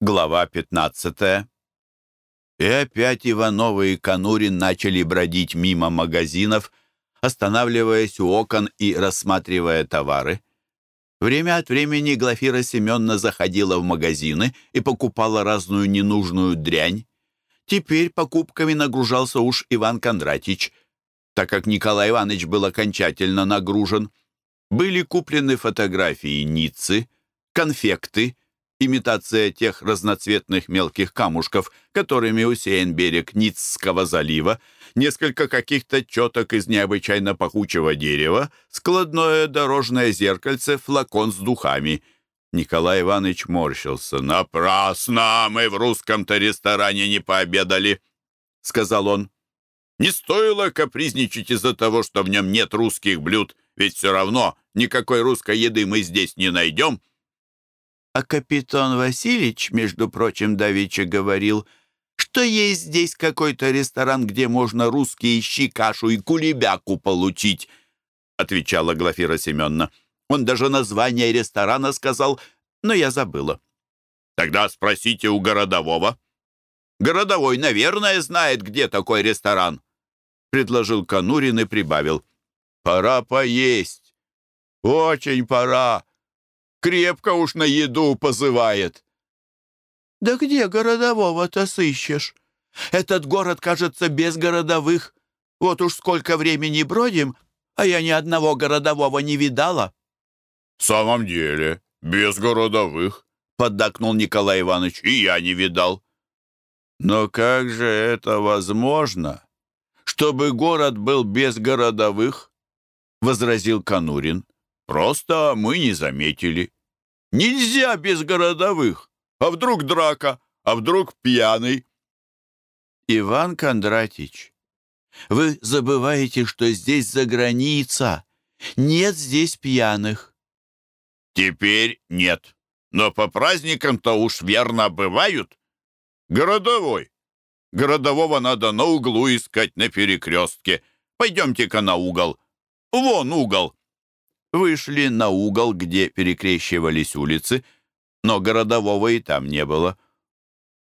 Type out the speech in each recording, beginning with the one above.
Глава 15. И опять Ивановы и Конурин начали бродить мимо магазинов, останавливаясь у окон и рассматривая товары. Время от времени Глафира Семеновна заходила в магазины и покупала разную ненужную дрянь. Теперь покупками нагружался уж Иван Кондратич, так как Николай Иванович был окончательно нагружен. Были куплены фотографии Ниццы, конфекты, имитация тех разноцветных мелких камушков, которыми усеян берег Ницского залива, несколько каких-то четок из необычайно пахучего дерева, складное дорожное зеркальце, флакон с духами. Николай Иванович морщился. «Напрасно мы в русском-то ресторане не пообедали», — сказал он. «Не стоило капризничать из-за того, что в нем нет русских блюд, ведь все равно никакой русской еды мы здесь не найдем». А капитан Васильевич, между прочим, давеча говорил, что есть здесь какой-то ресторан, где можно русские щи, кашу и кулебяку получить, отвечала Глафира Семеновна. Он даже название ресторана сказал, но я забыла. Тогда спросите у городового. Городовой, наверное, знает, где такой ресторан, предложил Конурин и прибавил. Пора поесть. Очень пора. Крепко уж на еду позывает. Да где городового-то сыщешь? Этот город, кажется, без городовых. Вот уж сколько времени бродим, а я ни одного городового не видала. В самом деле, без городовых, поддакнул Николай Иванович, и я не видал. Но как же это возможно, чтобы город был без городовых? возразил Конурин. Просто мы не заметили. Нельзя без городовых. А вдруг драка? А вдруг пьяный? Иван Кондратич, вы забываете, что здесь за граница. Нет здесь пьяных. Теперь нет. Но по праздникам-то уж верно бывают. Городовой. Городового надо на углу искать на перекрестке. Пойдемте-ка на угол. Вон угол вышли на угол, где перекрещивались улицы, но городового и там не было.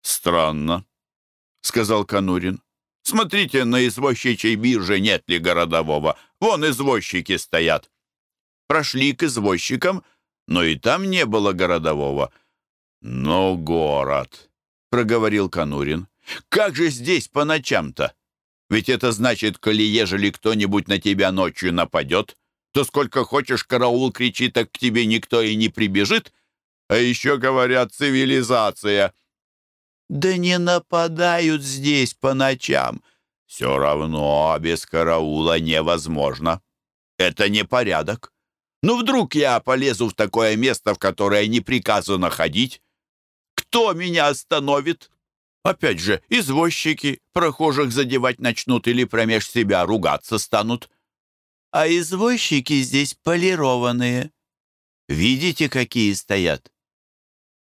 «Странно», — сказал Конурин. «Смотрите, на извозчичьей бирже нет ли городового. Вон извозчики стоят». Прошли к извозчикам, но и там не было городового. «Но город», — проговорил Конурин. «Как же здесь по ночам-то? Ведь это значит, коли ежели кто-нибудь на тебя ночью нападет, то сколько хочешь караул кричи, так к тебе никто и не прибежит. А еще говорят цивилизация. Да не нападают здесь по ночам. Все равно без караула невозможно. Это не порядок. Ну, вдруг я полезу в такое место, в которое не приказано ходить? Кто меня остановит? Опять же, извозчики прохожих задевать начнут или промеж себя ругаться станут а извозчики здесь полированные. Видите, какие стоят?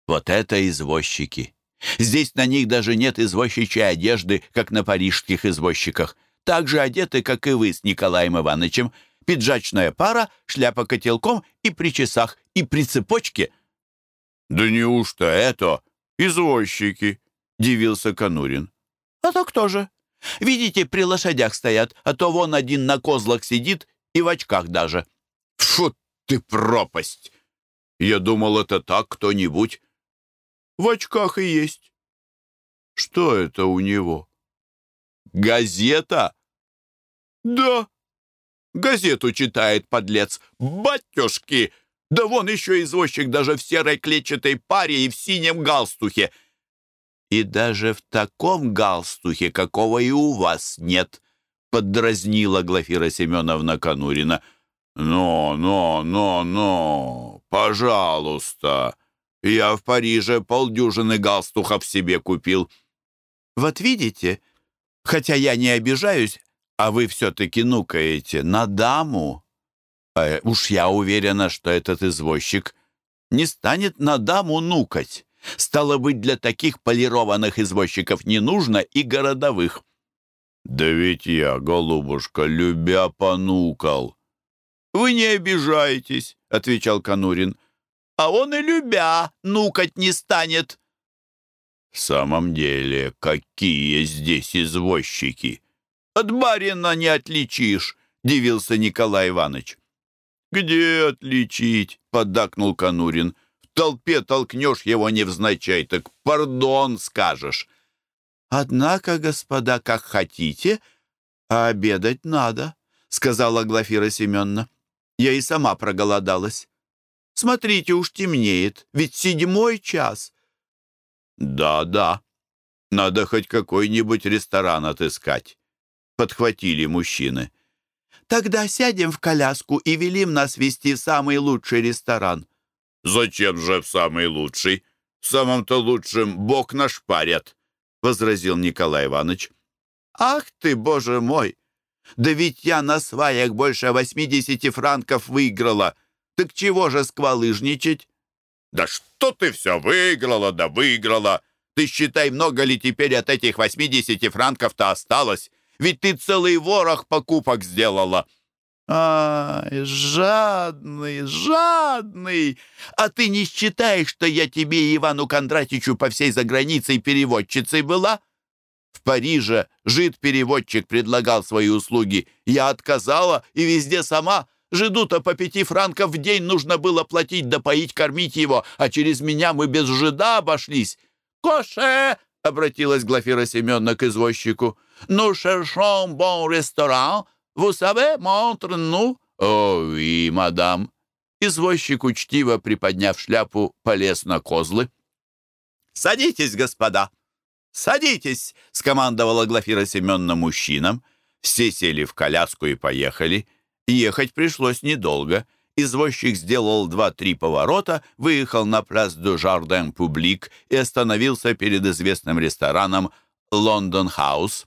Вот это извозчики. Здесь на них даже нет извозчичьей одежды, как на парижских извозчиках. Так же одеты, как и вы с Николаем Ивановичем. Пиджачная пара, шляпа котелком и при часах, и при цепочке. «Да неужто это извозчики?» — дивился Конурин. «А то кто же?» Видите, при лошадях стоят, а то вон один на козлах сидит и в очках даже. Фу ты пропасть! Я думал, это так кто-нибудь. В очках и есть. Что это у него? Газета? Да. Газету читает подлец. Батюшки! Да вон еще извозчик даже в серой клетчатой паре и в синем галстухе — и даже в таком галстухе, какого и у вас нет», — поддразнила Глафира Семеновна Конурина. «Но, но, но, но, пожалуйста, я в Париже полдюжины галстухов себе купил». «Вот видите, хотя я не обижаюсь, а вы все-таки нукаете на даму. А уж я уверена, что этот извозчик не станет на даму нукать». Стало быть, для таких полированных извозчиков не нужно и городовых. «Да ведь я, голубушка, любя понукал». «Вы не обижаетесь», — отвечал Конурин. «А он и любя нукать не станет». В самом деле, какие здесь извозчики! От барина не отличишь, дивился Николай Иванович. Где отличить? поддакнул Конурин. Толпе толкнешь его невзначай, так пардон скажешь. Однако, господа, как хотите, а обедать надо, сказала Глафира Семеновна. Я и сама проголодалась. Смотрите, уж темнеет, ведь седьмой час. Да-да, надо хоть какой-нибудь ресторан отыскать. Подхватили мужчины. Тогда сядем в коляску и велим нас вести в самый лучший ресторан. Зачем же в самый лучший? В самом-то лучшем бог наш парят, возразил Николай Иванович. Ах ты, боже мой! Да ведь я на сваях больше восьмидесяти франков выиграла. Так чего же сквалыжничать? Да что ты все выиграла, да выиграла! Ты считай, много ли теперь от этих восьмидесяти франков-то осталось? Ведь ты целый ворох покупок сделала. Ай, жадный, жадный! А ты не считаешь, что я тебе Ивану Кондратичу по всей заграницей переводчицей была? В Париже жид-переводчик предлагал свои услуги. Я отказала и везде сама. Жиду-то по пяти франков в день нужно было платить, допоить, кормить его, а через меня мы без жида обошлись. «Коше!» — обратилась Глафира Семеновна к извозчику. «Ну, шершон бон ресторан. Vous savez, монтр, ну?» «О, и, мадам!» Извозчик, учтиво приподняв шляпу, полез на козлы. «Садитесь, господа!» «Садитесь!» — скомандовала Глафира Семеновна мужчинам. Все сели в коляску и поехали. Ехать пришлось недолго. Извозчик сделал два-три поворота, выехал на пляс до Жарден Публик и остановился перед известным рестораном «Лондон Хаус».